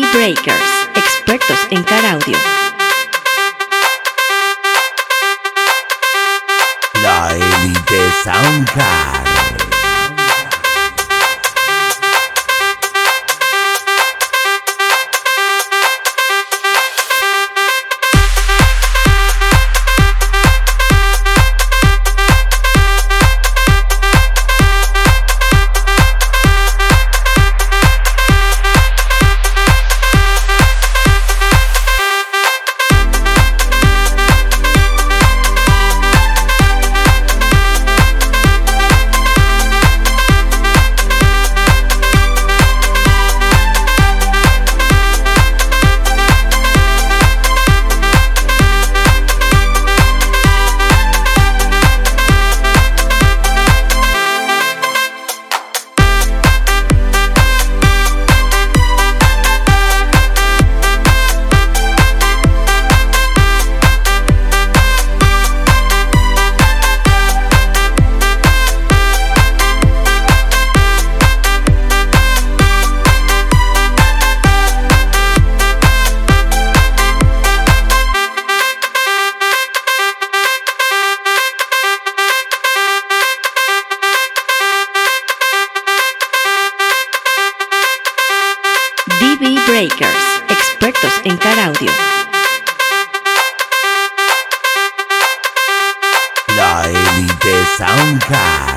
Breakers, expertos en car audio. La élite Soundcard. DB Breakers, expertos en car audio. La élite Soundcard.